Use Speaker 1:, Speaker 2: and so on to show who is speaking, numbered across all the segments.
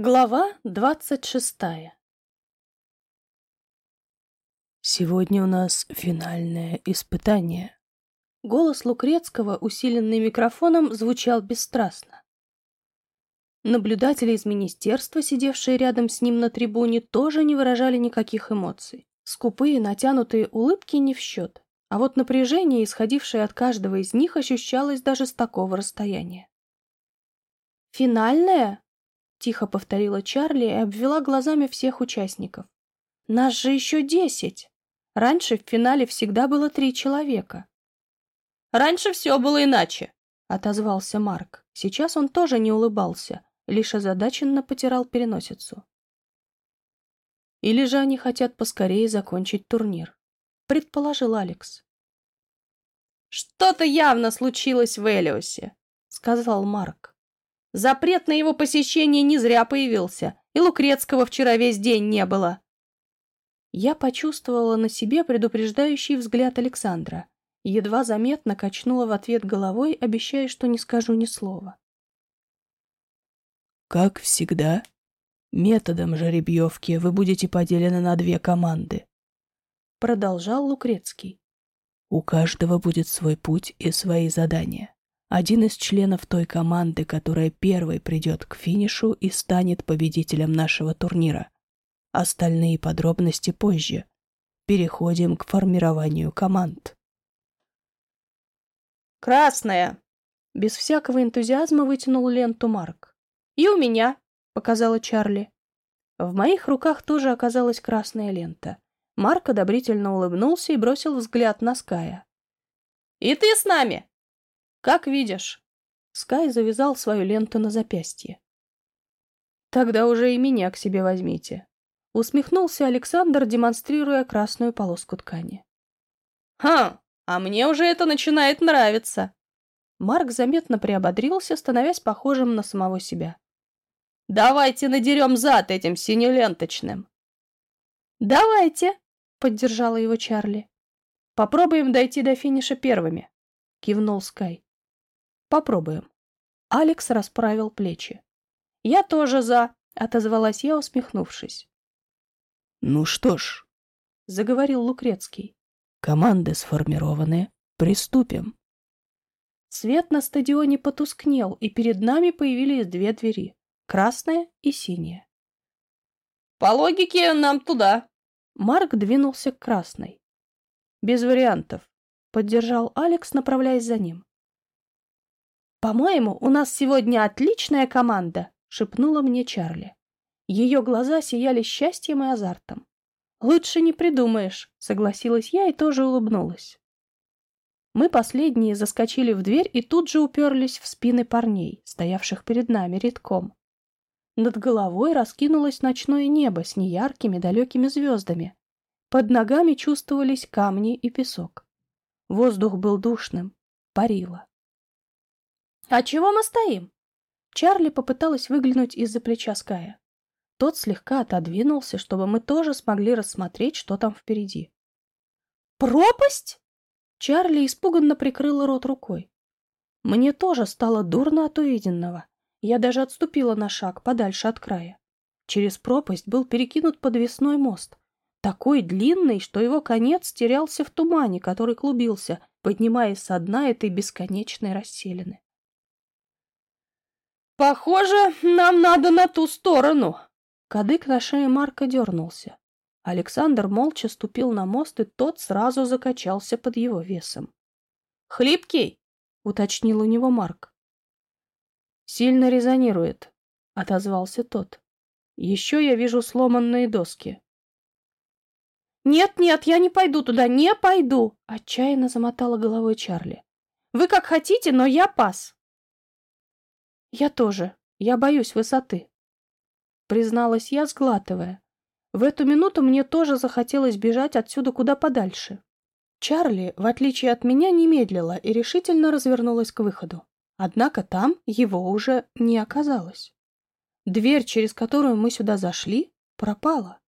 Speaker 1: Глава двадцать шестая
Speaker 2: Сегодня у нас финальное испытание.
Speaker 1: Голос Лукрецкого, усиленный микрофоном, звучал бесстрастно. Наблюдатели из министерства, сидевшие рядом с ним на трибуне, тоже не выражали никаких эмоций. Скупые, натянутые улыбки не в счет, а вот напряжение, исходившее от каждого из них, ощущалось даже с такого расстояния. «Финальное?» — тихо повторила Чарли и обвела глазами всех участников. «Нас же еще десять! Раньше в финале всегда было три человека».
Speaker 3: «Раньше все было иначе», —
Speaker 1: отозвался Марк. Сейчас он тоже не улыбался, лишь озадаченно потирал переносицу. «Или же они хотят поскорее закончить турнир», — предположил Алекс.
Speaker 3: «Что-то явно случилось в Элиосе», — сказал Марк. Запрет на его посещение не зря появился, и Лукрецкого вчера весь день не было.
Speaker 1: Я почувствовала на себе предупреждающий взгляд Александра. Едва заметно качнула в ответ головой, обещая, что не скажу ни слова.
Speaker 2: Как всегда, методом жеребьевки вы будете поделены на две команды.
Speaker 1: Продолжал Лукрецкий.
Speaker 2: У каждого будет свой путь и свои задания. Один из членов той команды, которая первой придет к финишу и станет победителем нашего турнира. Остальные подробности позже. Переходим к формированию команд.
Speaker 3: «Красная!»
Speaker 1: Без всякого энтузиазма вытянул ленту Марк.
Speaker 3: «И у меня!»
Speaker 1: — показала Чарли. В моих руках тоже оказалась красная лента. Марк одобрительно улыбнулся и бросил взгляд на Ская.
Speaker 3: «И ты с нами?»
Speaker 1: Как видишь. Скай завязал свою ленту на запястье. Тогда уже и меня к себе возьмите. Усмехнулся Александр, демонстрируя красную полоску ткани.
Speaker 3: «Ха, а мне уже это начинает нравиться!»
Speaker 1: Марк заметно приободрился, становясь похожим на самого себя.
Speaker 3: «Давайте надерем зад этим синеленточным!»
Speaker 1: «Давайте!» — поддержала его Чарли. «Попробуем дойти до финиша первыми», — кивнул Скай. Попробуем. Алекс расправил плечи. Я тоже за, отозвалась я, усмехнувшись.
Speaker 2: Ну что ж,
Speaker 1: заговорил Лукрецкий.
Speaker 2: Команды сформированы. Приступим.
Speaker 1: Свет на стадионе потускнел, и перед нами появились две двери — красная и синяя.
Speaker 3: «По логике, нам туда!»
Speaker 1: Марк двинулся к красной. «Без вариантов», — поддержал Алекс, направляясь за ним. «По-моему, у нас сегодня отличная команда», — шепнула мне Чарли. Ее глаза сияли счастьем и азартом. «Лучше не придумаешь», — согласилась я и тоже улыбнулась. Мы последние заскочили в дверь и тут же уперлись в спины парней, стоявших перед нами редком. Над головой раскинулось ночное небо с неяркими далекими звездами. Под ногами чувствовались камни и песок. Воздух был душным, парило. «А чего мы стоим?» Чарли попыталась выглянуть из-за плеча Ская. Тот слегка отодвинулся, чтобы мы тоже смогли рассмотреть, что там впереди. «Пропасть?» Чарли испуганно прикрыла рот рукой. Мне тоже стало дурно от увиденного. Я даже отступила на шаг подальше от края. Через пропасть был перекинут подвесной мост. Такой длинный, что его конец терялся в тумане, который клубился, поднимаясь со дна этой бесконечной расселины.
Speaker 3: «Похоже, нам надо на ту сторону!»
Speaker 1: Кадык на шее Марка дернулся. Александр молча ступил на мост, и тот сразу закачался под его весом.
Speaker 3: «Хлипкий?»
Speaker 1: — уточнил у него Марк. «Сильно резонирует», — отозвался тот. «Еще я вижу сломанные доски».
Speaker 3: «Нет-нет, я не пойду туда, не пойду!» — отчаянно замотала головой Чарли. «Вы как хотите, но я пас!»
Speaker 1: «Я тоже. Я боюсь высоты», — призналась я, сглатывая. В эту минуту мне тоже захотелось бежать отсюда куда подальше. Чарли, в отличие от меня, не медлила и решительно развернулась к выходу. Однако там его уже не оказалось. Дверь, через которую мы сюда зашли, пропала.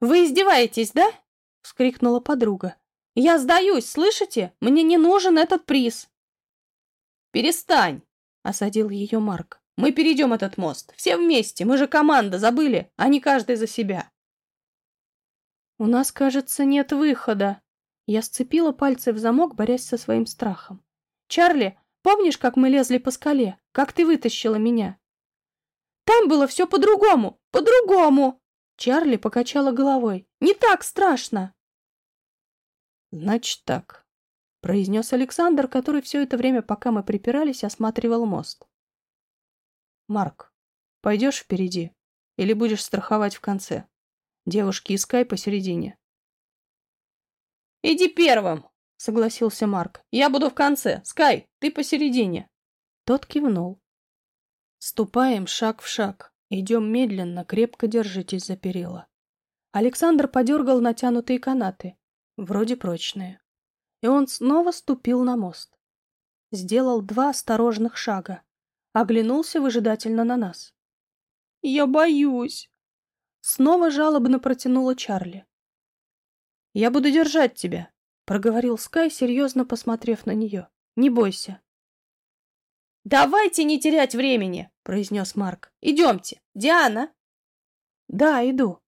Speaker 3: «Вы издеваетесь, да?»
Speaker 1: — вскрикнула подруга.
Speaker 3: «Я сдаюсь, слышите? Мне не нужен этот приз!»
Speaker 1: «Перестань!» Осадил ее Марк.
Speaker 3: Мы перейдем этот мост. Все вместе. Мы же команда, забыли, а не каждый за себя.
Speaker 1: У нас, кажется, нет выхода. Я сцепила пальцы в замок, борясь со своим страхом. Чарли, помнишь, как мы лезли по скале? Как ты вытащила меня? Там было все по-другому, по-другому. Чарли покачала головой. Не так страшно.
Speaker 2: Значит так, произнес Александр, который все это время, пока мы припирались, осматривал мост. Марк, пойдешь впереди или будешь страховать в конце? Девушки и Скай посередине.
Speaker 3: «Иди первым!» — согласился Марк. «Я буду в конце. Скай, ты посередине».
Speaker 1: Тот кивнул.
Speaker 2: Ступаем шаг в шаг. Идем медленно, крепко держитесь за перила.
Speaker 1: Александр подергал натянутые канаты. Вроде прочные. И он снова ступил на мост. Сделал два осторожных шага. Оглянулся выжидательно на нас.
Speaker 3: «Я боюсь!»
Speaker 1: Снова жалобно протянула Чарли.
Speaker 3: «Я буду держать тебя», —
Speaker 1: проговорил Скай, серьезно посмотрев на нее. «Не бойся».
Speaker 3: «Давайте не терять времени», — произнес Марк. «Идемте. Диана?»
Speaker 1: «Да, иду».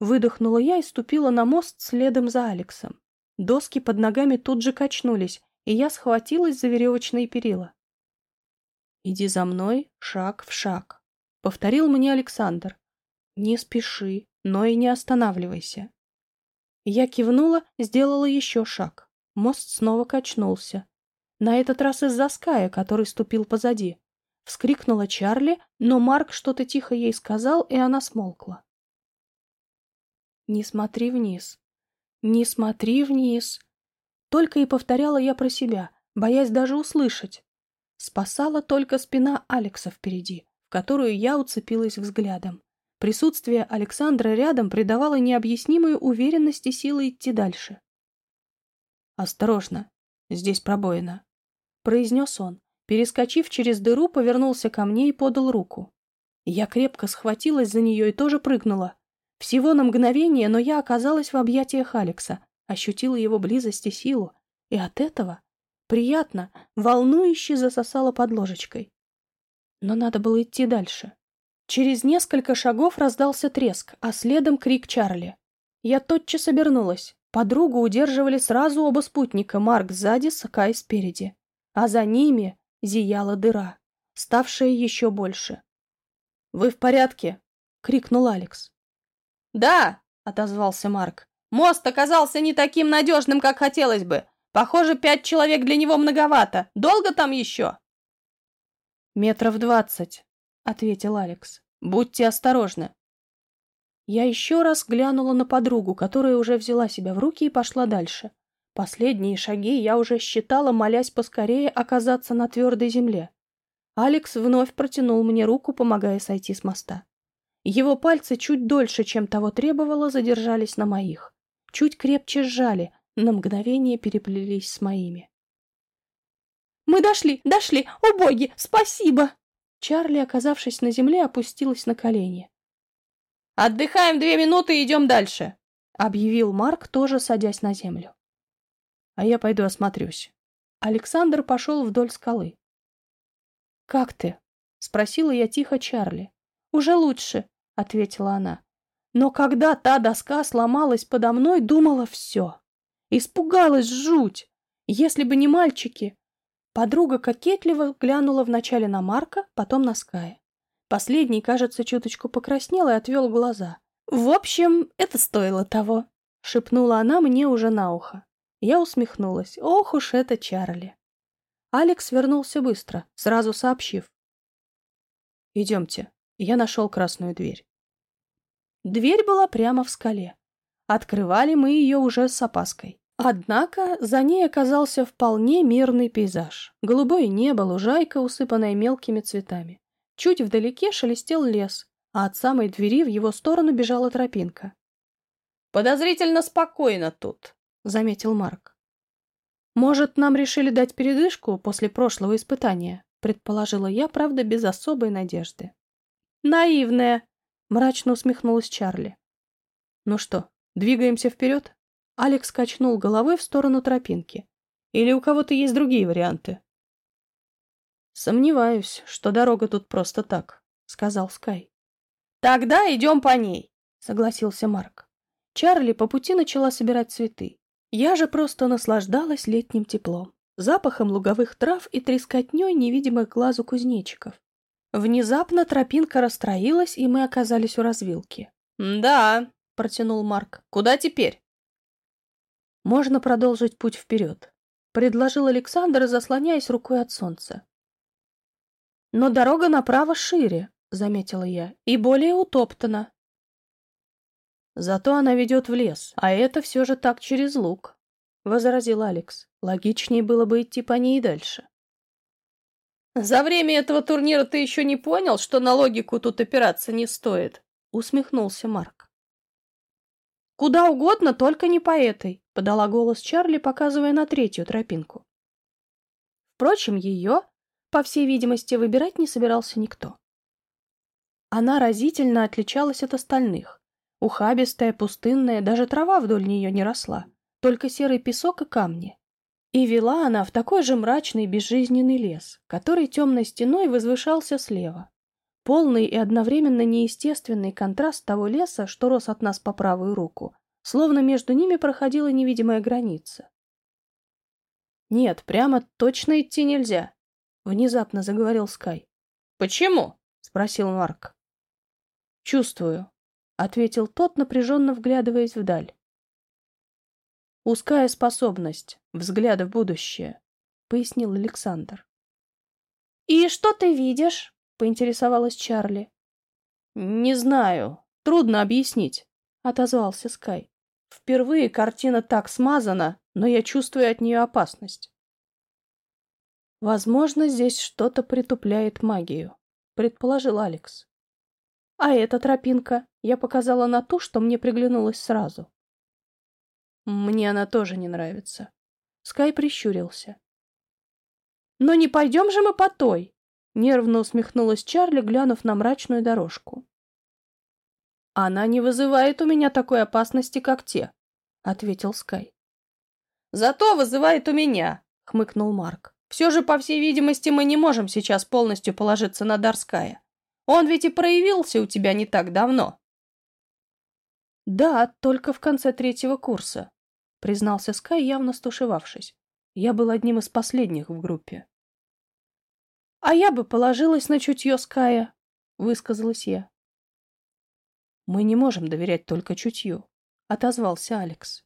Speaker 1: Выдохнула я и ступила на мост следом за Алексом. Доски под ногами тут же качнулись, и я схватилась за веревочные перила.
Speaker 2: «Иди за мной, шаг в шаг», — повторил мне Александр.
Speaker 1: Не спеши, но и не останавливайся. Я кивнула, сделала еще шаг. Мост снова качнулся. На этот раз из-за Ская, который ступил позади. Вскрикнула Чарли, но Марк что-то тихо ей сказал, и она смолкла. «Не смотри вниз. Не смотри вниз!» Только и повторяла я про себя, боясь даже услышать. Спасала только спина Алекса впереди, в которую я уцепилась взглядом. Присутствие Александра рядом придавало необъяснимую уверенность и силы идти дальше.
Speaker 2: «Осторожно, здесь пробоина», — произнес он. Перескочив через дыру, повернулся ко мне и подал руку.
Speaker 1: Я крепко схватилась за нее и тоже прыгнула. Всего на мгновение, но я оказалась в объятиях Алекса, ощутила его близость и силу, и от этого приятно, волнующе засосала под ложечкой. Но надо было идти дальше. Через несколько шагов раздался треск, а следом крик Чарли. Я тотчас обернулась. Подругу удерживали сразу оба спутника, Марк сзади, Сакай спереди. А за ними зияла дыра, ставшая еще больше.
Speaker 3: «Вы в порядке?» — крикнул Алекс. «Да!» — отозвался Марк. «Мост оказался не таким надежным, как хотелось бы. Похоже, пять человек для него многовато. Долго там еще?»
Speaker 1: «Метров двадцать», — ответил Алекс.
Speaker 3: «Будьте осторожны».
Speaker 1: Я еще раз глянула на подругу, которая уже взяла себя в руки и пошла дальше. Последние шаги я уже считала, молясь поскорее оказаться на твердой земле. Алекс вновь протянул мне руку, помогая сойти с моста. Его пальцы чуть дольше, чем того требовало, задержались на моих. Чуть крепче сжали, на мгновение переплелись с моими. «Мы дошли, дошли! О боги, спасибо!» Чарли, оказавшись на земле, опустилась на колени.
Speaker 3: «Отдыхаем две минуты и идем дальше», —
Speaker 1: объявил Марк, тоже садясь на землю.
Speaker 2: «А я пойду осмотрюсь».
Speaker 1: Александр пошел вдоль скалы. «Как ты?» — спросила я тихо Чарли. «Уже лучше», — ответила она. Но когда та доска сломалась подо мной, думала все. Испугалась жуть. Если бы не мальчики, Подруга кокетливо глянула вначале на Марка, потом на Ская. Последний, кажется, чуточку покраснел и отвел глаза. «В общем, это стоило того», — шепнула она мне уже на ухо. Я усмехнулась. «Ох уж это Чарли!» Алекс вернулся быстро, сразу сообщив.
Speaker 2: «Идемте, я нашел красную дверь».
Speaker 1: Дверь была прямо в скале. Открывали мы ее уже с опаской. Однако за ней оказался вполне мирный пейзаж. Голубое небо, лужайка, усыпанная мелкими цветами. Чуть вдалеке шелестел лес, а от самой двери в его сторону бежала тропинка.
Speaker 3: «Подозрительно спокойно тут», — заметил Марк.
Speaker 1: «Может, нам решили дать передышку после прошлого испытания?» — предположила я, правда, без особой надежды.
Speaker 3: «Наивная», —
Speaker 1: мрачно усмехнулась Чарли.
Speaker 2: «Ну что, двигаемся вперед?»
Speaker 1: Алекс качнул головой в сторону тропинки.
Speaker 2: Или у кого-то есть другие варианты?
Speaker 1: Сомневаюсь, что дорога тут просто так, сказал Скай.
Speaker 3: Тогда идем по ней,
Speaker 1: согласился Марк. Чарли по пути начала собирать цветы. Я же просто наслаждалась летним теплом, запахом луговых трав и трескотней невидимых глазу кузнечиков. Внезапно тропинка расстроилась, и мы оказались у развилки.
Speaker 3: «Да», — протянул Марк. «Куда теперь?»
Speaker 1: «Можно продолжить путь вперед», — предложил Александр, заслоняясь рукой от солнца. «Но дорога направо шире», — заметила я, — «и более утоптана». «Зато она ведет в лес, а это все же так через луг», — возразил Алекс. «Логичнее было бы идти по ней дальше».
Speaker 3: «За время этого турнира ты еще не понял, что на логику тут опираться не стоит?» — усмехнулся Марк.
Speaker 1: «Куда угодно, только не по этой», — подала голос Чарли, показывая на третью тропинку. Впрочем, ее, по всей видимости, выбирать не собирался никто. Она разительно отличалась от остальных. Ухабистая, пустынная, даже трава вдоль нее не росла, только серый песок и камни. И вела она в такой же мрачный безжизненный лес, который темной стеной возвышался слева. Полный и одновременно неестественный контраст того леса, что рос от нас по правую руку, словно между ними проходила невидимая граница. «Нет, прямо точно идти нельзя», — внезапно заговорил Скай.
Speaker 3: «Почему?»
Speaker 1: — спросил Марк. «Чувствую», — ответил тот, напряженно вглядываясь вдаль. «Узкая способность, взгляд в будущее», — пояснил Александр.
Speaker 3: «И что ты видишь?» — поинтересовалась Чарли.
Speaker 1: «Не знаю. Трудно объяснить», — отозвался Скай. «Впервые картина так смазана, но я чувствую от нее опасность». «Возможно, здесь что-то притупляет магию», — предположил Алекс. «А эта тропинка?» Я показала на ту, что мне приглянулась сразу. Мне она тоже не нравится. Скай прищурился. «Но не пойдем же мы по той!» Нервно усмехнулась Чарли, глянув на мрачную дорожку. «Она не вызывает у меня такой опасности, как те», — ответил Скай.
Speaker 3: «Зато вызывает у меня», — хмыкнул Марк. «Все же, по всей видимости, мы не можем сейчас полностью положиться на Дарская. Он ведь и проявился у тебя не так давно».
Speaker 1: «Да, только в конце третьего курса», — признался Скай, явно стушевавшись. «Я был одним из последних в группе». «А я бы положилась на чутье Ская», — высказалась я. «Мы не можем доверять только чутью», — отозвался Алекс.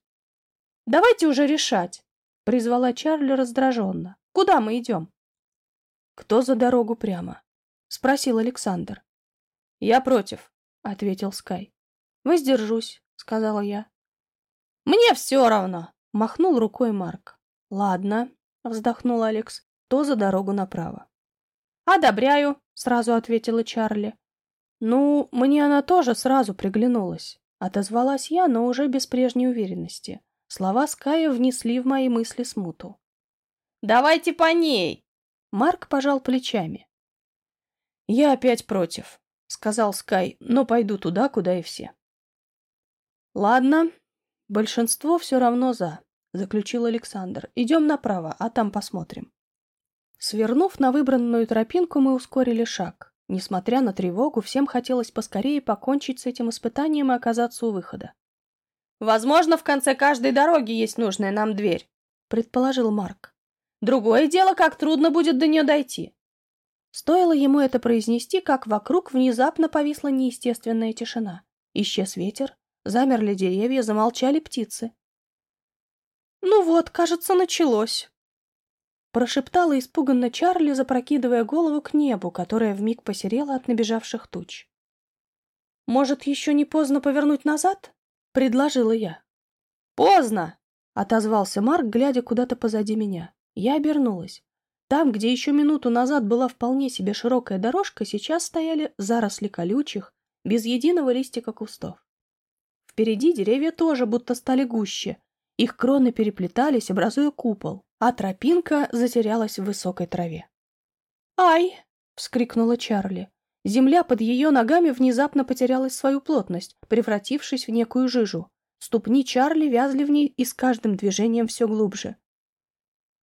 Speaker 3: «Давайте уже решать», — призвала Чарли раздраженно. «Куда мы идем?»
Speaker 1: «Кто за дорогу прямо?» — спросил Александр.
Speaker 3: «Я против», —
Speaker 1: ответил Скай. «Воздержусь», — сказала я.
Speaker 3: «Мне все равно», —
Speaker 1: махнул рукой Марк. «Ладно», — вздохнул Алекс, — «то за дорогу направо».
Speaker 3: «Одобряю», —
Speaker 1: сразу ответила Чарли. «Ну, мне она тоже сразу приглянулась», — отозвалась я, но уже без прежней уверенности. Слова Ская внесли в мои мысли смуту.
Speaker 3: «Давайте по ней!»
Speaker 1: Марк пожал плечами.
Speaker 2: «Я опять против», — сказал Скай, — «но пойду туда, куда и все».
Speaker 1: «Ладно, большинство все равно за», — заключил Александр. «Идем направо, а там посмотрим». Свернув на выбранную тропинку, мы ускорили шаг. Несмотря на тревогу, всем хотелось поскорее покончить с этим испытанием и оказаться у выхода.
Speaker 3: «Возможно, в конце каждой дороги есть нужная нам дверь», — предположил Марк. «Другое дело, как трудно будет до нее дойти».
Speaker 1: Стоило ему это произнести, как вокруг внезапно повисла неестественная тишина. Исчез ветер, Замерли деревья, замолчали птицы.
Speaker 3: «Ну вот, кажется, началось», — прошептала испуганно Чарли, запрокидывая голову к небу, которое вмиг посерело от набежавших туч.
Speaker 1: «Может, еще не поздно повернуть назад?» — предложила я.
Speaker 3: «Поздно!»
Speaker 1: — отозвался Марк, глядя куда-то позади меня. Я обернулась. Там, где еще минуту назад была вполне себе широкая дорожка, сейчас стояли заросли колючих, без единого листика кустов. Впереди деревья тоже будто стали гуще. Их кроны переплетались, образуя купол, а тропинка затерялась в высокой траве.
Speaker 3: «Ай!»
Speaker 1: — вскрикнула Чарли. Земля под ее ногами внезапно потеряла свою плотность, превратившись в некую жижу. Ступни Чарли вязли в ней и с каждым движением все глубже.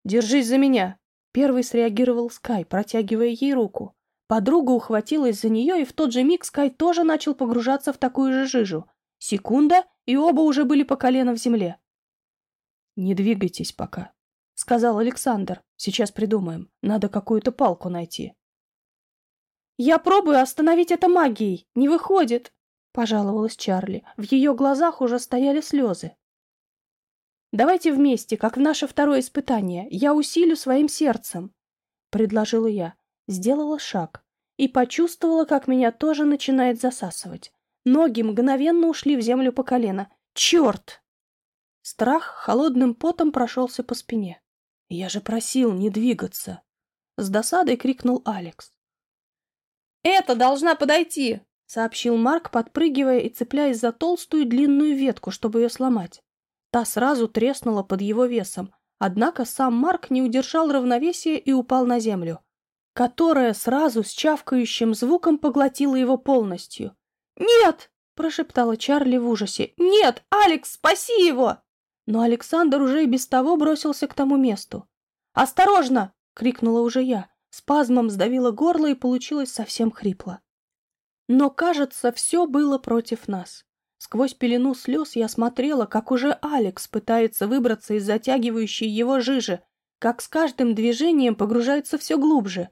Speaker 3: «Держись за меня!»
Speaker 1: — Первый среагировал Скай, протягивая ей руку. Подруга ухватилась за нее, и в тот же миг Скай тоже начал погружаться в такую же жижу. Секунда, и оба уже были по колено в земле. «Не двигайтесь пока», — сказал Александр. «Сейчас придумаем. Надо какую-то палку найти».
Speaker 3: «Я пробую остановить это магией. Не выходит», — пожаловалась Чарли. В ее глазах уже стояли слезы. «Давайте вместе, как в наше второе испытание. Я усилю своим сердцем», — предложила я. Сделала шаг и почувствовала, как меня тоже начинает засасывать. Ноги мгновенно ушли в землю по колено. «Черт!» Страх холодным потом прошелся по спине. «Я же просил не двигаться!» С досадой крикнул Алекс. «Это должна подойти!» — сообщил Марк, подпрыгивая и цепляясь за толстую длинную ветку, чтобы ее сломать. Та сразу треснула под его весом, однако сам Марк не удержал равновесия и упал на землю, которая сразу с чавкающим звуком поглотила его полностью. «Нет!» — прошептала Чарли в ужасе. «Нет! Алекс, спаси его!» Но Александр уже и без того бросился к тому месту. «Осторожно!» — крикнула уже я. Спазмом сдавило горло и получилось совсем хрипло. Но, кажется, все было против нас. Сквозь пелену слез я смотрела, как уже Алекс пытается выбраться из затягивающей его жижи, как с каждым движением погружается все глубже.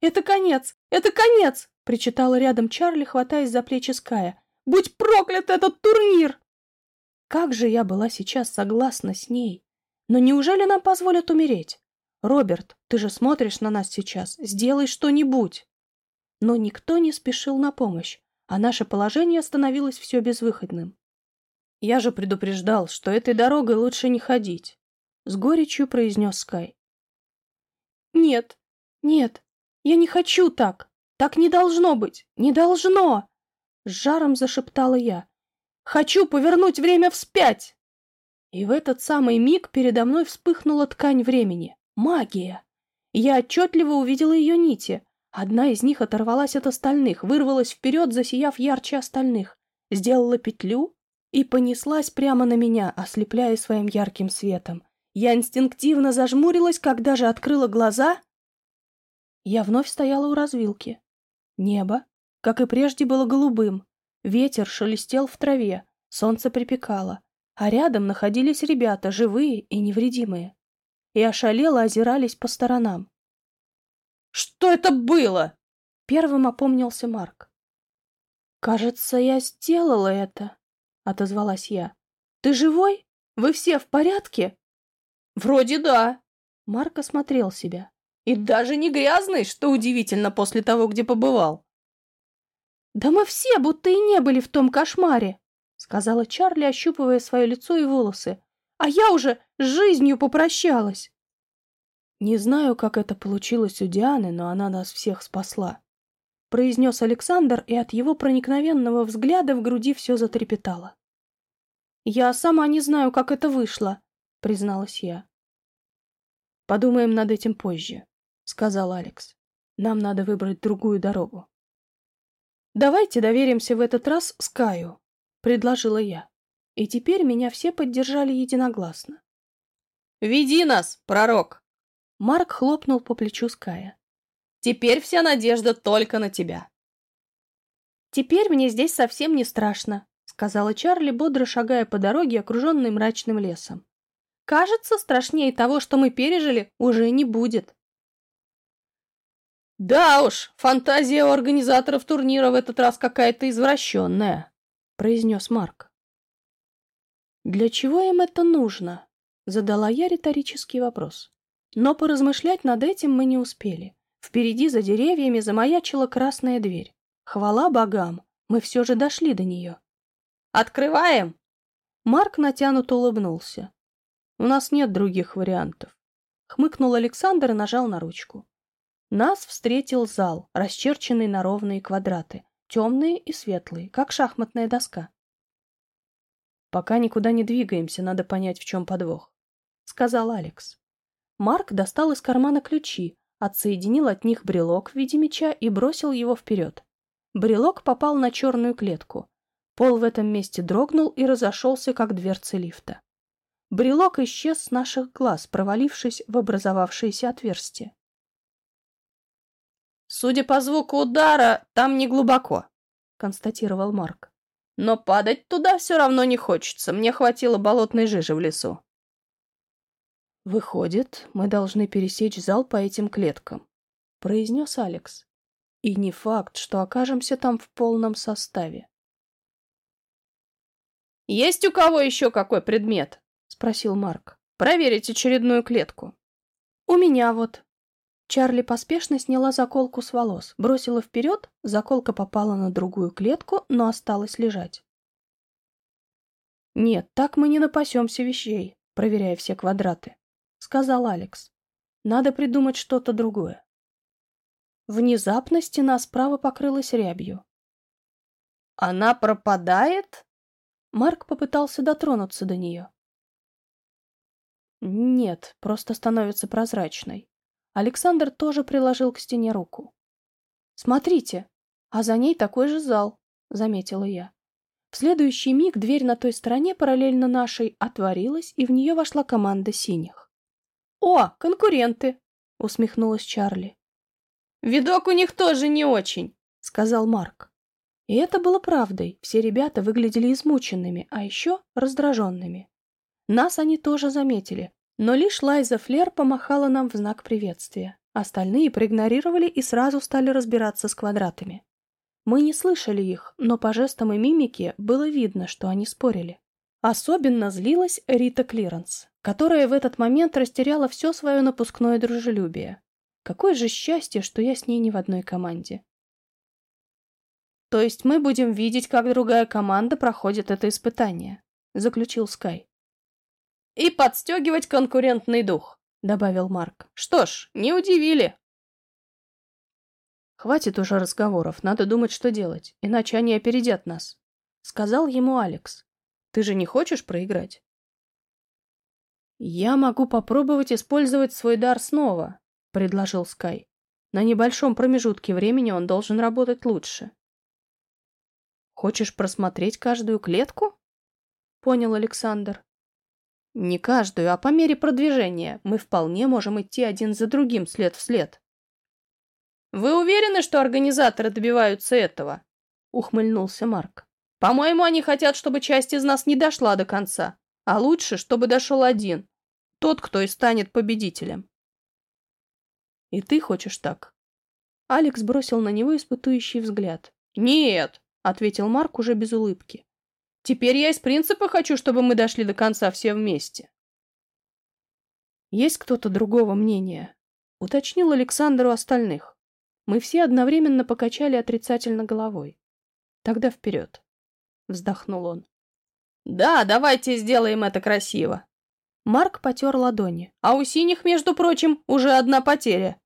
Speaker 3: «Это конец! Это конец!» — причитала рядом Чарли, хватаясь за плечи Ская. «Будь проклят этот турнир!» Как же я была сейчас согласна с ней. Но неужели нам позволят умереть? Роберт, ты же смотришь на нас сейчас. Сделай что-нибудь. Но никто не спешил на помощь, а наше положение становилось все безвыходным. Я же предупреждал, что этой дорогой лучше не ходить. С горечью произнес Скай. Нет, нет, я не хочу так. Так не должно быть. Не должно. С жаром зашептала я. Хочу повернуть время вспять!» И в этот самый миг передо мной вспыхнула ткань времени. Магия! Я отчетливо увидела ее нити. Одна из них оторвалась от остальных, вырвалась вперед, засияв ярче остальных, сделала петлю и понеслась прямо на меня, ослепляя своим ярким светом. Я инстинктивно зажмурилась, когда же открыла глаза. Я вновь стояла у развилки. Небо, как и прежде, было голубым, Ветер шелестел в траве, солнце припекало, а рядом находились ребята, живые и невредимые. И ошалело озирались по сторонам. «Что это было?» — первым опомнился Марк. «Кажется, я сделала это», — отозвалась я. «Ты живой? Вы все в порядке?» «Вроде да». Марк осмотрел себя. «И даже не грязный, что удивительно после того, где побывал». «Да мы все будто и не были в том кошмаре», — сказала Чарли, ощупывая свое лицо и волосы. «А я уже с жизнью попрощалась». «Не знаю, как это получилось у Дианы, но она нас всех спасла», — произнес Александр, и от его проникновенного взгляда в груди все затрепетало. «Я сама не знаю, как это вышло», — призналась я. «Подумаем над этим позже», — сказал Алекс. «Нам надо выбрать другую дорогу». «Давайте доверимся в этот раз Скаю», — предложила я. И теперь меня все поддержали единогласно. «Веди нас, пророк!» Марк хлопнул по плечу Ская. «Теперь вся надежда только на тебя!» «Теперь мне здесь совсем не страшно», — сказала Чарли, бодро шагая по дороге, окруженной мрачным лесом. «Кажется, страшнее того, что мы пережили, уже не будет». «Да уж, фантазия у организаторов турнира в этот раз какая-то извращенная», — произнес Марк. «Для чего им это нужно?» — задала я риторический вопрос. Но поразмышлять над этим мы не успели. Впереди за деревьями замаячила красная дверь. Хвала богам, мы все же дошли до нее. «Открываем!» Марк натянуто улыбнулся. «У нас нет других вариантов». Хмыкнул Александр и нажал на ручку. Нас встретил зал, расчерченный на ровные квадраты, темные и светлые, как шахматная доска. «Пока никуда не двигаемся, надо понять, в чем подвох», — сказал Алекс. Марк достал из кармана ключи, отсоединил от них брелок в виде меча и бросил его вперед. Брелок попал на черную клетку. Пол в этом месте дрогнул и разошелся, как дверцы лифта.
Speaker 1: Брелок исчез с наших глаз, провалившись в образовавшееся отверстие.
Speaker 3: «Судя по звуку удара, там не глубоко», — констатировал Марк. «Но падать туда все равно не хочется. Мне хватило болотной жижи в лесу».
Speaker 1: «Выходит, мы должны пересечь зал по этим клеткам», — произнес Алекс. «И не факт, что окажемся там в полном составе».
Speaker 3: «Есть у кого еще какой предмет?» — спросил Марк. «Проверить очередную клетку».
Speaker 1: «У меня вот», Чарли поспешно сняла заколку с волос, бросила вперед, заколка попала на другую клетку, но осталась лежать. «Нет, так мы не напасемся вещей, проверяя все квадраты», — сказал Алекс. «Надо придумать что-то другое». Внезапно стена справа покрылась рябью.
Speaker 3: «Она пропадает?»
Speaker 1: Марк попытался дотронуться до нее. «Нет, просто становится прозрачной. Александр тоже приложил к стене руку. «Смотрите, а за ней такой же зал», — заметила я. В следующий миг дверь на той стороне, параллельно нашей, отворилась, и в нее вошла команда синих.
Speaker 3: «О, конкуренты!» — усмехнулась Чарли. «Видок у них тоже не очень», — сказал Марк.
Speaker 1: И это было правдой, все ребята выглядели измученными, а еще раздраженными. Нас они тоже заметили, но лишь Лайза Флер помахала нам в знак приветствия. Остальные проигнорировали и сразу стали разбираться с квадратами. Мы не слышали их, но по жестам и мимике было видно, что они спорили. Особенно злилась Рита Клиренс, которая в этот момент растеряла все свое напускное дружелюбие. Какое же счастье, что я с ней не в одной команде.
Speaker 3: «То есть мы будем видеть, как другая команда проходит это испытание», — заключил Скай и подстегивать конкурентный дух», — добавил Марк. «Что ж, не удивили».
Speaker 1: «Хватит уже разговоров, надо думать, что делать, иначе они опередят нас», — сказал ему Алекс. «Ты же не хочешь проиграть?» «Я могу попробовать использовать свой дар снова», — предложил Скай. «На небольшом промежутке времени он должен работать лучше». «Хочешь просмотреть каждую клетку?» — понял Александр. Не каждую, а по мере продвижения. Мы вполне можем идти один за другим след в след.
Speaker 3: «Вы уверены, что организаторы добиваются этого?» — ухмыльнулся Марк. «По-моему, они хотят, чтобы часть из нас не дошла до конца, а лучше, чтобы дошел один, тот, кто и станет победителем».
Speaker 1: «И ты хочешь так?» Алекс бросил на него испытующий взгляд.
Speaker 3: «Нет», — ответил Марк уже без улыбки. Теперь я из принципа хочу, чтобы мы дошли до конца все вместе.
Speaker 1: Есть кто-то другого мнения? Уточнил Александр у остальных. Мы все одновременно покачали отрицательно головой. Тогда вперед. Вздохнул он.
Speaker 3: Да, давайте сделаем это красиво.
Speaker 1: Марк потер ладони.
Speaker 3: А у синих, между прочим, уже одна потеря.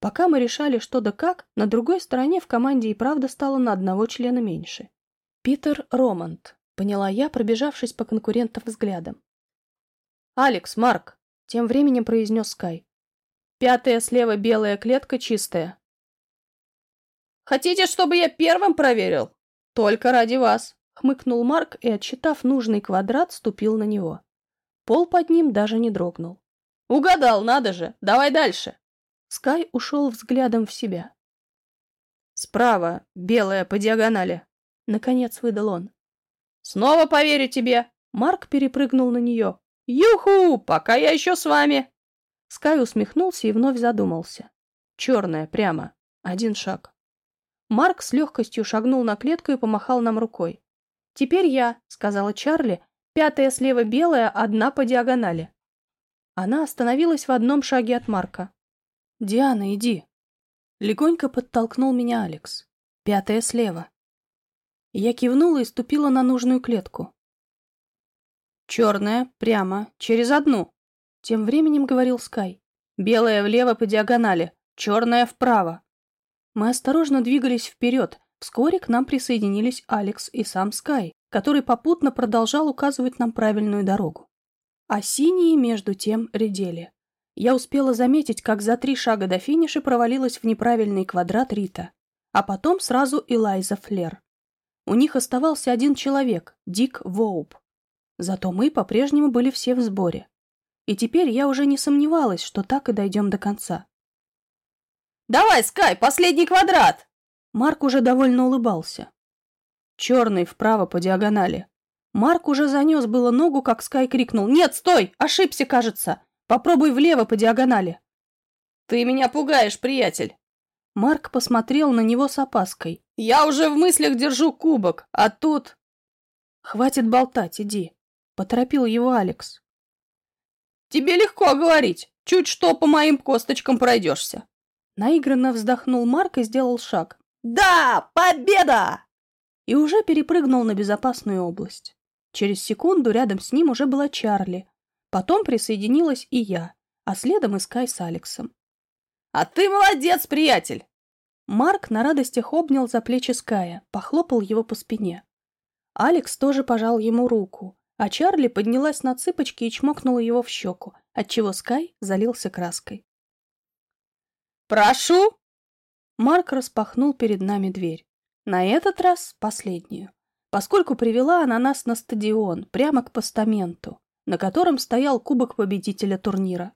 Speaker 1: Пока мы решали, что да как, на другой стороне в команде и правда стало на одного члена меньше. Питер Романд, поняла я, пробежавшись по конкурентам взглядом.
Speaker 3: «Алекс, Марк!» — тем временем произнес Скай. «Пятая слева белая клетка чистая». «Хотите, чтобы я первым проверил?» «Только ради вас!» — хмыкнул Марк и, отсчитав нужный квадрат, ступил на него. Пол под ним даже не дрогнул. «Угадал, надо же! Давай дальше!»
Speaker 1: Скай ушел взглядом в себя.
Speaker 3: «Справа, белая по диагонали»,
Speaker 1: Наконец выдал он.
Speaker 3: «Снова поверю тебе!» Марк перепрыгнул на нее. «Юху! Пока я еще с вами!»
Speaker 1: Скай усмехнулся и вновь задумался. Черная, прямо. Один шаг. Марк с легкостью шагнул на клетку и помахал нам рукой. «Теперь я», — сказала Чарли, — «пятая слева белая, одна по диагонали». Она остановилась в одном шаге от Марка. «Диана, иди!» Легонько подтолкнул меня Алекс. «Пятая слева». Я кивнула и ступила на нужную клетку. «Черная, прямо, через одну», — тем временем говорил Скай. «Белая влево по диагонали, черная вправо». Мы осторожно двигались вперед. Вскоре к нам присоединились Алекс и сам Скай, который попутно продолжал указывать нам правильную дорогу. А синие, между тем, редели. Я успела заметить, как за три шага до финиша провалилась в неправильный квадрат Рита, а потом сразу Элайза Флер. У них оставался один человек — Дик Воуп. Зато мы по-прежнему были все в сборе. И теперь я уже не сомневалась, что так и дойдем до конца.
Speaker 3: «Давай, Скай, последний квадрат!»
Speaker 1: Марк уже довольно улыбался. Черный вправо по диагонали. Марк уже занес было ногу, как Скай крикнул. «Нет, стой! Ошибся, кажется! Попробуй влево по диагонали!»
Speaker 3: «Ты меня пугаешь, приятель!»
Speaker 1: Марк посмотрел на него с опаской.
Speaker 3: «Я уже в мыслях держу кубок, а тут...»
Speaker 1: «Хватит болтать, иди!» — поторопил его Алекс.
Speaker 3: «Тебе легко говорить. Чуть что по моим косточкам пройдешься».
Speaker 1: Наигранно вздохнул Марк и сделал шаг.
Speaker 3: «Да! Победа!»
Speaker 1: И уже перепрыгнул на безопасную область. Через секунду рядом с ним уже была Чарли. Потом присоединилась и я, а следом и Скай с Алексом.
Speaker 3: «А ты молодец, приятель!»
Speaker 1: Марк на радостях обнял за плечи Ская, похлопал его по спине. Алекс тоже пожал ему руку, а Чарли поднялась на цыпочки и чмокнула его в щеку, отчего Скай залился краской.
Speaker 3: «Прошу!»
Speaker 1: Марк распахнул перед нами дверь. На этот раз последнюю поскольку привела она нас на стадион, прямо к постаменту, на котором стоял кубок победителя турнира.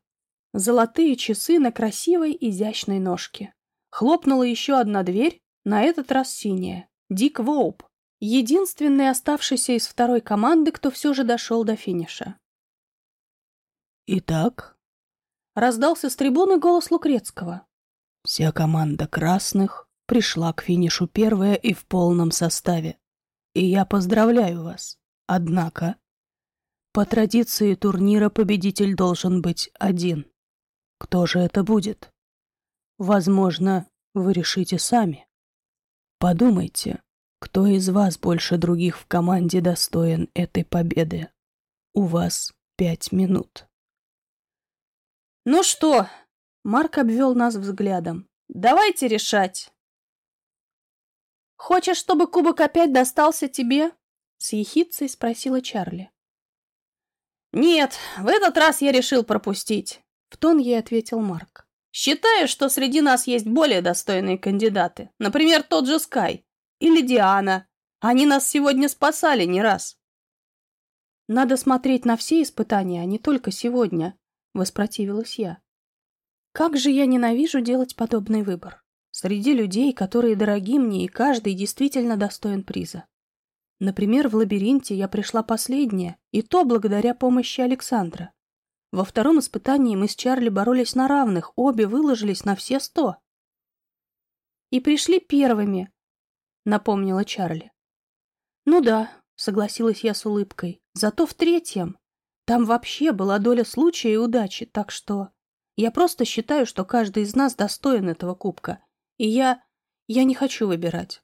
Speaker 1: Золотые часы на красивой, изящной ножке. Хлопнула еще одна дверь, на этот раз синяя. Дик Воуп, единственный оставшийся из второй команды, кто все же дошел до финиша.
Speaker 2: «Итак?»
Speaker 1: — раздался с трибуны голос Лукрецкого.
Speaker 2: «Вся команда красных пришла к финишу первая и в полном составе и я поздравляю вас. Однако, по традиции турнира победитель должен быть один. Кто же это будет? Возможно, вы решите сами. Подумайте, кто из вас больше других в команде достоин этой победы. У вас пять минут.
Speaker 1: Ну что, Марк обвел нас взглядом. Давайте решать. «Хочешь, чтобы кубок опять достался тебе?» — с ехидцей спросила Чарли.
Speaker 3: «Нет, в этот раз я решил пропустить», — в тон ей ответил Марк. «Считаю, что среди нас есть более достойные кандидаты. Например, тот же Скай или Диана. Они нас сегодня спасали не раз».
Speaker 1: «Надо смотреть на все испытания, а не только сегодня», — воспротивилась я. «Как же я ненавижу делать подобный выбор!» Среди людей, которые дороги мне, и каждый действительно достоин приза. Например, в лабиринте я пришла последняя, и то благодаря помощи Александра. Во втором испытании мы с Чарли боролись на равных, обе выложились на все сто. «И пришли первыми», — напомнила Чарли. «Ну да», — согласилась я с улыбкой, — «зато в третьем. Там вообще была доля случая и удачи, так что...» Я просто считаю, что каждый из нас достоин этого кубка, и я... я не хочу выбирать.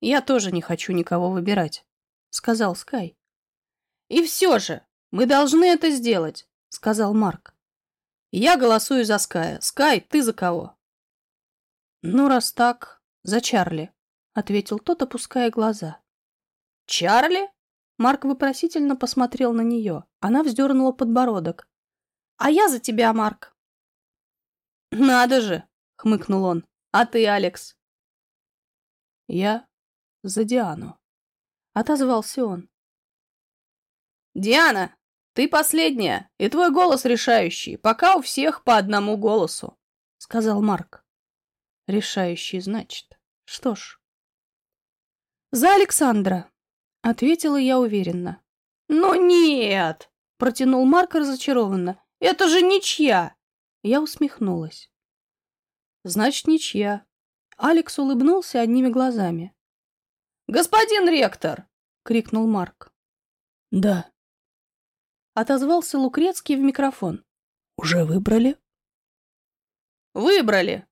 Speaker 3: Я тоже не хочу никого выбирать, сказал Скай.
Speaker 1: И все же, мы должны это сделать, сказал Марк.
Speaker 3: Я голосую за Ская. Скай, ты за кого?
Speaker 1: Ну, раз так, за Чарли, ответил тот, опуская глаза.
Speaker 3: Чарли?
Speaker 1: Марк вопросительно посмотрел на нее. Она вздернула подбородок.
Speaker 3: А я за тебя, Марк.
Speaker 1: Надо же, хмыкнул он. А ты, Алекс?
Speaker 2: Я за Диану.
Speaker 1: Отозвался он.
Speaker 3: Диана, ты последняя, и твой голос решающий. Пока у всех по одному голосу, сказал Марк.
Speaker 1: Решающий, значит. Что ж. За Александра, ответила я уверенно.
Speaker 3: Ну нет, протянул Марк разочарованно. Это же ничья.
Speaker 1: Я усмехнулась. Значит, ничья. Алекс улыбнулся одними глазами.
Speaker 3: «Господин ректор!»
Speaker 1: — крикнул Марк.
Speaker 2: «Да».
Speaker 1: Отозвался Лукрецкий в микрофон.
Speaker 2: «Уже выбрали?»
Speaker 3: «Выбрали.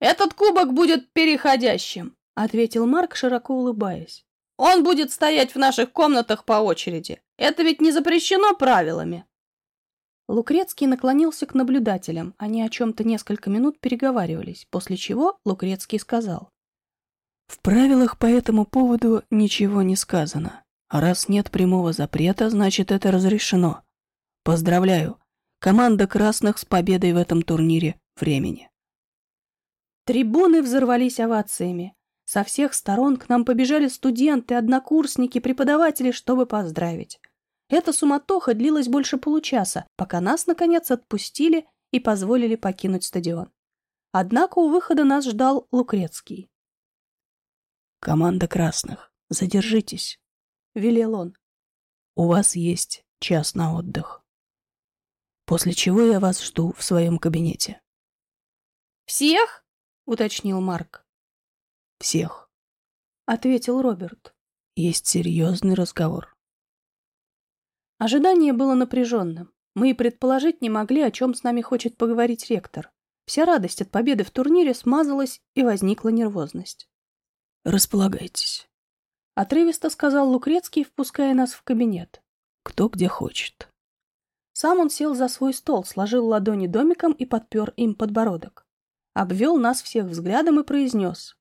Speaker 3: Этот кубок будет переходящим», —
Speaker 1: ответил Марк, широко улыбаясь.
Speaker 3: «Он будет стоять в наших комнатах по очереди. Это ведь не запрещено правилами».
Speaker 1: Лукрецкий наклонился к наблюдателям. Они о чем-то несколько минут переговаривались, после чего Лукрецкий сказал.
Speaker 2: «В правилах по этому поводу ничего не сказано. Раз нет прямого запрета, значит, это разрешено. Поздравляю. Команда красных с победой в этом турнире времени».
Speaker 1: Трибуны взорвались овациями. Со всех сторон к нам побежали студенты, однокурсники, преподаватели, чтобы поздравить. Эта суматоха длилась больше получаса, пока нас, наконец, отпустили и позволили покинуть стадион. Однако у выхода нас ждал Лукрецкий.
Speaker 2: «Команда красных, задержитесь», — велел он. «У вас есть час на отдых. После чего я вас жду в своем кабинете».
Speaker 1: «Всех?» — уточнил Марк.
Speaker 2: «Всех», —
Speaker 1: ответил Роберт.
Speaker 2: «Есть серьезный разговор».
Speaker 1: Ожидание было напряженным. Мы и предположить не могли, о чем с нами хочет поговорить ректор. Вся радость от победы в турнире смазалась, и возникла нервозность.
Speaker 2: «Располагайтесь», —
Speaker 1: отрывисто сказал Лукрецкий, впуская нас в кабинет.
Speaker 2: «Кто где хочет».
Speaker 1: Сам он сел за свой стол, сложил ладони домиком и подпер им подбородок. Обвел нас всех взглядом и произнес.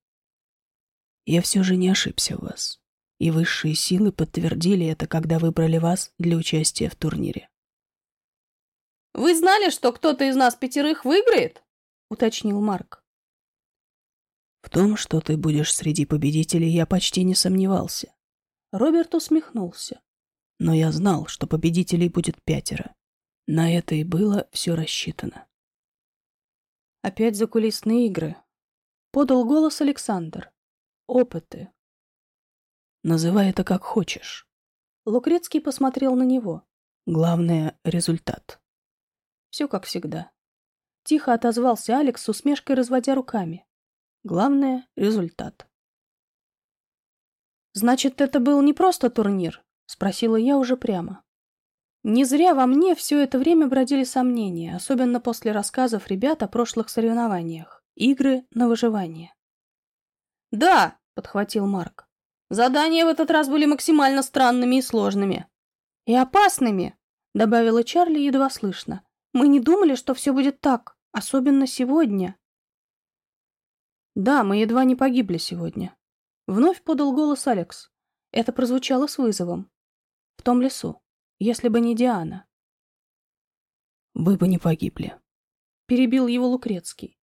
Speaker 2: «Я все же не ошибся в вас, и высшие силы подтвердили это, когда выбрали вас для участия в турнире».
Speaker 3: «Вы знали, что кто-то из нас пятерых выиграет?» — уточнил Марк.
Speaker 2: «В том, что ты будешь среди победителей, я почти не сомневался».
Speaker 1: Роберт усмехнулся.
Speaker 2: «Но я знал, что победителей будет пятеро. На это и было все рассчитано.
Speaker 1: Опять закулисные игры. Подал голос Александр. Опыты.
Speaker 2: Называй это как хочешь.
Speaker 1: Лукрецкий посмотрел на него.
Speaker 2: Главное — результат.
Speaker 1: Все как всегда. Тихо отозвался Алекс с усмешкой, разводя руками. Главное — результат. «Значит, это был не просто турнир?» — спросила я уже прямо. Не зря во мне все это время бродили сомнения, особенно после рассказов ребят о прошлых соревнованиях. Игры на выживание.
Speaker 3: «Да», — подхватил Марк. «Задания в этот раз были максимально странными и сложными».
Speaker 1: «И опасными», — добавила Чарли едва слышно. «Мы не думали, что все будет так, особенно сегодня». «Да, мы едва не погибли сегодня», — вновь подал голос Алекс. Это прозвучало с вызовом. В том лесу. Если бы не Диана.
Speaker 2: Вы бы не погибли.
Speaker 1: Перебил его Лукрецкий.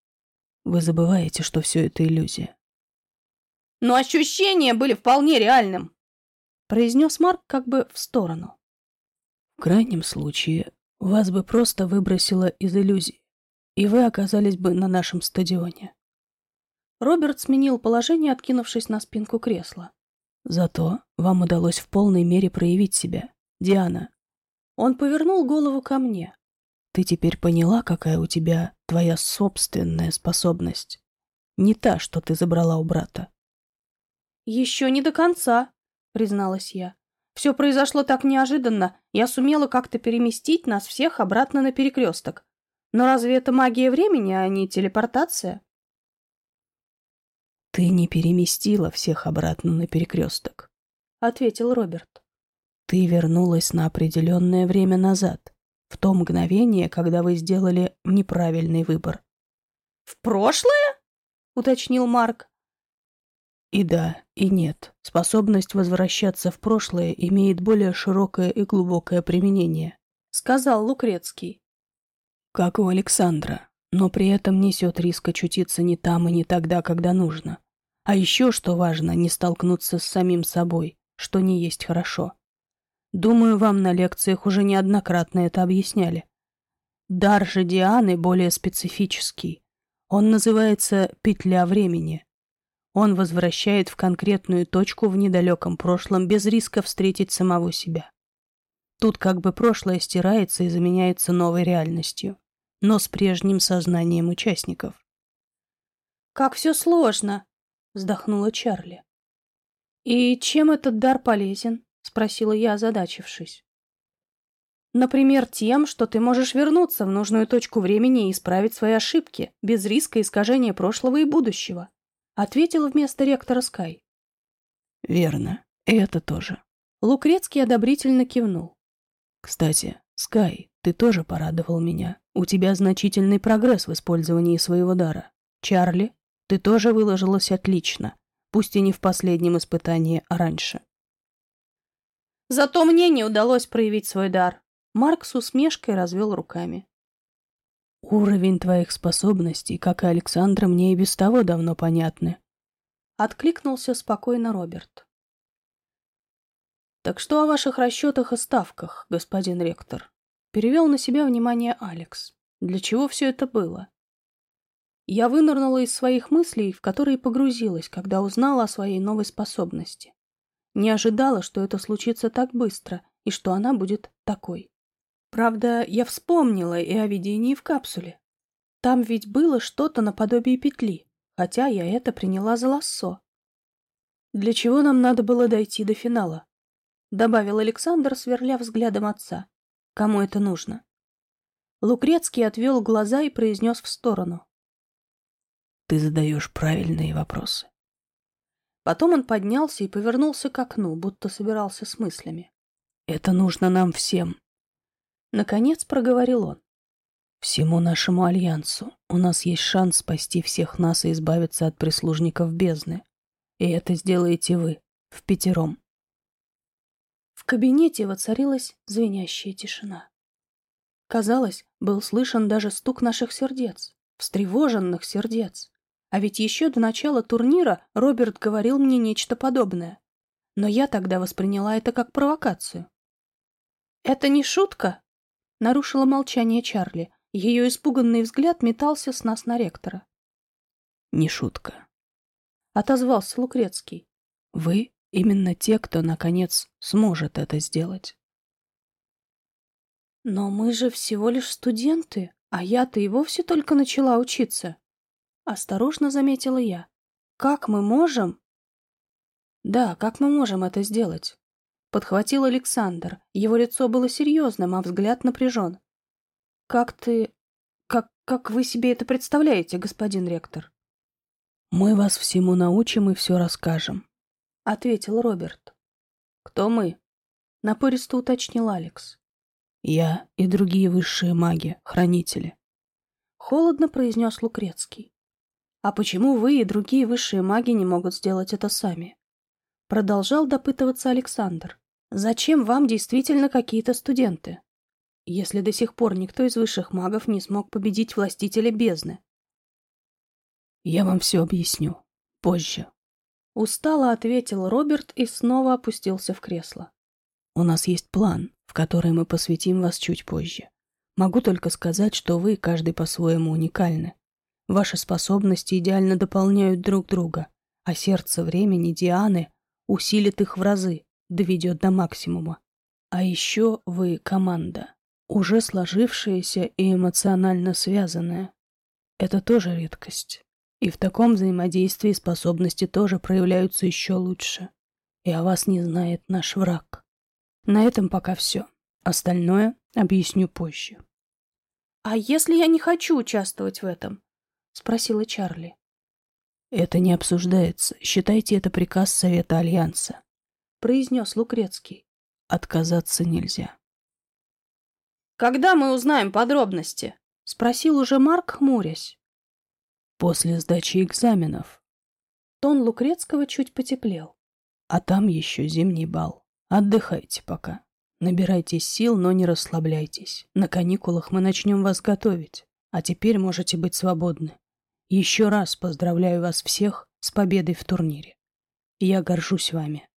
Speaker 2: Вы забываете, что все это иллюзия.
Speaker 3: Но ощущения были вполне реальным.
Speaker 1: Произнес Марк как бы в сторону.
Speaker 2: В крайнем случае, вас бы просто выбросило из иллюзии, и вы оказались бы на нашем стадионе.
Speaker 1: Роберт сменил положение, откинувшись на спинку кресла.
Speaker 2: Зато вам удалось в полной мере проявить себя, Диана.
Speaker 1: Он повернул голову ко мне.
Speaker 2: Ты теперь поняла, какая у тебя твоя собственная способность? Не та, что ты забрала у брата.
Speaker 1: Еще не до конца, призналась я. Все произошло так неожиданно. Я сумела как-то переместить нас всех обратно на перекресток. Но разве это магия времени, а не телепортация?
Speaker 2: Ты не переместила всех обратно на перекресток,
Speaker 1: ответил Роберт.
Speaker 2: Ты вернулась на определенное время назад, в то мгновение, когда вы сделали неправильный выбор.
Speaker 3: «В прошлое?» — уточнил Марк.
Speaker 2: И да, и нет. Способность возвращаться в прошлое имеет более широкое и глубокое применение, — сказал Лукрецкий. Как у Александра, но при этом несет риск очутиться не там и не тогда, когда нужно. А еще, что важно, не столкнуться с самим собой, что не есть хорошо. Думаю, вам на лекциях уже неоднократно это объясняли. Дар же Дианы более специфический. Он называется «петля времени». Он возвращает в конкретную точку в недалеком прошлом без риска встретить самого себя. Тут как бы прошлое стирается и заменяется новой реальностью, но с прежним сознанием участников.
Speaker 1: «Как все сложно!» — вздохнула Чарли. «И чем этот дар полезен?» — спросила я, озадачившись. «Например, тем, что ты можешь вернуться в нужную точку времени и исправить свои ошибки, без риска искажения прошлого и будущего», — ответила вместо ректора Скай.
Speaker 2: «Верно, и это тоже».
Speaker 1: Лукрецкий одобрительно кивнул.
Speaker 2: «Кстати, Скай, ты тоже порадовал меня. У тебя значительный прогресс в использовании своего дара. Чарли, ты тоже выложилась отлично, пусть и не в последнем испытании, а раньше.
Speaker 3: Зато мне не удалось проявить свой дар.
Speaker 1: Марк с усмешкой развел руками.
Speaker 2: Уровень твоих способностей, как и Александра, мне и без того давно понятны.
Speaker 1: Откликнулся спокойно Роберт. Так что о ваших расчетах и ставках, господин ректор? Перевел на себя внимание Алекс. Для чего все это было? Я вынырнула из своих мыслей, в которые погрузилась, когда узнала о своей новой способности. Не ожидала, что это случится так быстро и что она будет такой. Правда, я вспомнила и о видении в капсуле. Там ведь было что-то наподобие петли, хотя я это приняла за лассо. Для чего нам надо было дойти до финала? Добавил Александр, сверля взглядом отца. Кому это нужно? Лукрецкий отвел глаза и произнес в сторону.
Speaker 2: Ты задаешь правильные вопросы.
Speaker 1: Потом он поднялся и повернулся к окну, будто собирался с мыслями.
Speaker 2: Это нужно нам всем.
Speaker 1: Наконец проговорил он.
Speaker 2: Всему нашему альянсу у нас есть шанс спасти всех нас и избавиться от прислужников бездны. И это сделаете вы, в пятером.
Speaker 1: В кабинете воцарилась звенящая тишина. Казалось, был слышен даже стук наших сердец, встревоженных сердец. А ведь еще до начала турнира Роберт говорил мне нечто подобное. Но я тогда восприняла это как провокацию. «Это не шутка?» — нарушила молчание Чарли. Ее испуганный взгляд метался с нас на ректора.
Speaker 2: «Не шутка», —
Speaker 1: отозвался Лукрецкий.
Speaker 2: «Вы именно те, кто, наконец, сможет это сделать».
Speaker 1: «Но мы же всего лишь студенты, а я-то и вовсе только начала учиться», — осторожно заметила я. «Как мы можем?» «Да, как мы можем это сделать?» Подхватил Александр. Его лицо было серьезным, а взгляд напряжен. «Как ты... как... как вы себе это представляете, господин ректор?»
Speaker 2: «Мы вас всему научим и все расскажем», —
Speaker 1: ответил Роберт. «Кто мы?» — напористо уточнил Алекс.
Speaker 2: «Я и другие высшие маги, хранители», —
Speaker 1: холодно произнес Лукрецкий. «А почему вы и другие высшие маги не могут сделать это сами?» Продолжал допытываться Александр. Зачем вам действительно какие-то студенты? Если до сих пор никто из высших магов не смог победить властителя бездны.
Speaker 2: Я вам все объясню. Позже.
Speaker 1: Устало ответил Роберт и снова опустился в кресло.
Speaker 2: У нас есть план, в который мы посвятим вас чуть позже. Могу только сказать, что вы, каждый по-своему, уникальны. Ваши способности идеально дополняют друг друга, а сердце времени Дианы усилит их в разы, доведет до максимума. А еще вы команда, уже сложившаяся и эмоционально связанная. Это тоже редкость. И в таком взаимодействии способности тоже проявляются еще лучше. И о вас не знает наш враг. На этом пока все. Остальное объясню позже.
Speaker 1: «А если я не хочу участвовать в этом?» — спросила Чарли.
Speaker 2: «Это не обсуждается. Считайте это приказ Совета Альянса», —
Speaker 1: произнес Лукрецкий.
Speaker 2: «Отказаться нельзя».
Speaker 1: «Когда мы узнаем подробности?» — спросил уже Марк, хмурясь.
Speaker 2: «После сдачи экзаменов».
Speaker 1: Тон Лукрецкого чуть потеплел.
Speaker 2: «А там еще зимний бал. Отдыхайте пока. Набирайтесь сил, но не расслабляйтесь. На каникулах мы начнем вас готовить. А теперь можете быть свободны. Еще раз поздравляю вас всех с победой в турнире. Я горжусь вами.